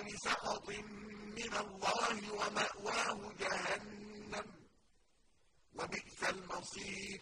سَخَطٍ مِّنَ اللَّهِ وَمَأْوَاهُ جَهَنَّمُ ۖ. وَبِئْسَ الْمَصِيرُ.